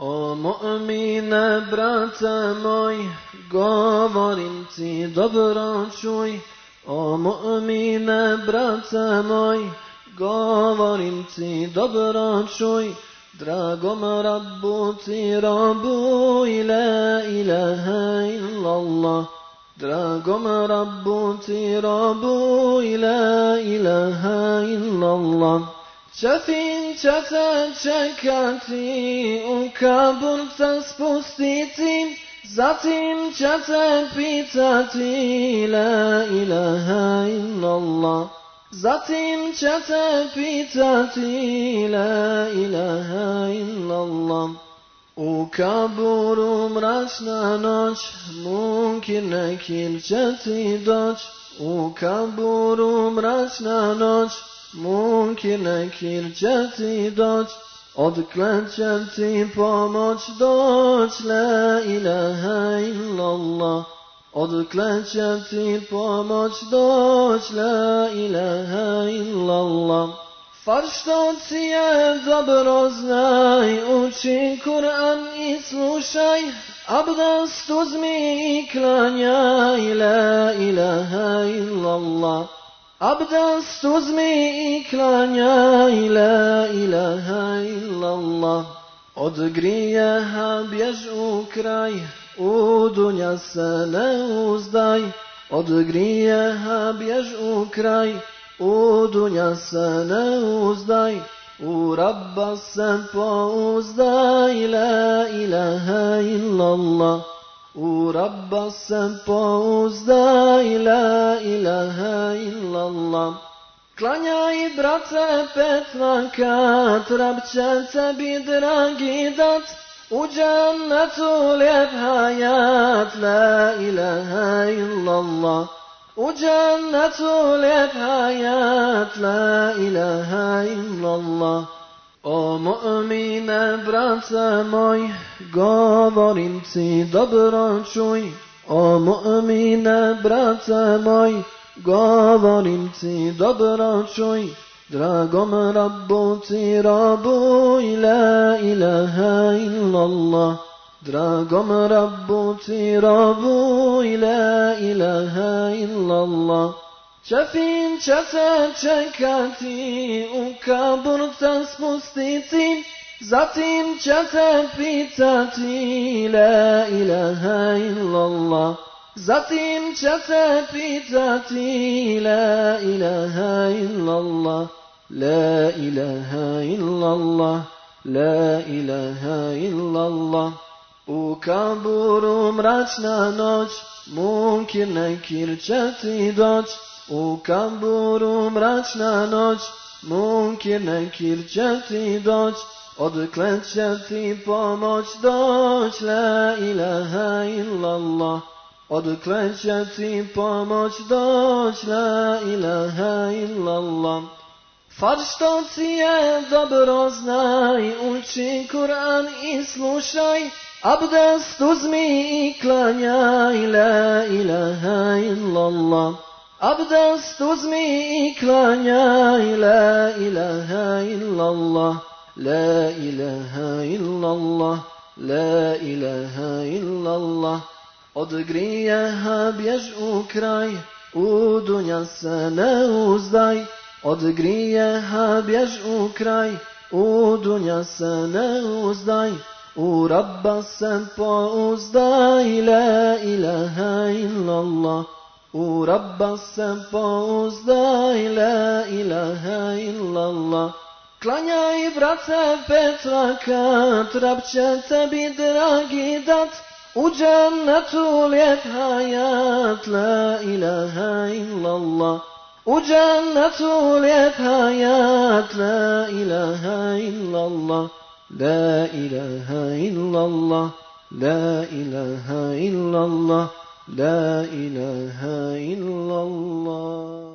O mu'mine, brate moj, govorim ti dobro čuj. O mu'mine, brate moj, govorim ti dobro čuj. Dragom Rabbu ti robu i la ilaha illallah. Dragom Rabbu ti robu i la ilaha illallah. Će te čekati, u kabur te spustiti, zatim će te pitati, la ilaha illallah. Zatim će te pitati, la ilaha illallah. U kaburu mračna noć, munkir nekir će ti doć. U kaburu mračna noć, munkir nekir će ti doć, odkle će ti pomoć doć, la ilaha illallah. Odkle će ti pomoć doć, la ilaha illallah. Farštoci je dobro znaj, uči Kur'an i slušaj, abdest uzmi i klanjaj, la ilaha illallah. Abdest uzmi i klanjaj, la ilaha illallah. Od grijeha bjež u kraj, u dunja se ne uzdaj. Od grijeha bjež u kraj, u dunja se ne uzdaj. U rabba se pouzdaj, la ilaha illallah. U rabba se pouzdaj, la ilaha illallah. Klanjaj, brate, pet vakat, rab će tebi dragi dat, u džennetu lijep hayat, la ilaha illallah. U džennetu lijep hayat, la ilaha illallah. O mu'mine, brate moj, govorim ti dobro čuj. O mu'mine, brate moj, govorim ti dobro čuj. Dragom Rabbu ti robu i la ilaha illallah. Dragom Rabbu ti robu i la ilaha illallah. Čefin će se čekati, u kabur se spustiti, zatim će se pitati, la ilaha illallah. Zatim će se pitati, la ilaha illallah, la ilaha illallah, la ilaha illallah. U kaburu mračna noć, munkir nekir će ti doć, U mračna noć, munkir nekir će ti doć, odkle će ti pomoć doć, la ilaha illallah. Odkle će ti pomoć doć, la ilaha illallah. Farštoci je dobro znaj, uči Kur'an i slušaj, abdest uzmi i klanjaj, la ilaha illallah. Abdest uzmi i klanjaj, la ilaha illallah, la ilaha illallah, la ilaha illallah. Od grijeha bjež u kraj, u dunja se ne uzdaj. Od grijeha bjež u kraj, u dunja se ne uzdaj. U rabba se pouzdaj, la ilaha illallah. U rabba se pouzdaj, la ilaha illallah. Klanjaj, brate, pet vakat, rab će tebi dragi dat, u džennetu lijep hayat, la ilaha illallah. U džennetu lijep hayat, la ilaha illallah. La ilaha illallah, la ilaha illallah. لا إله إلا الله.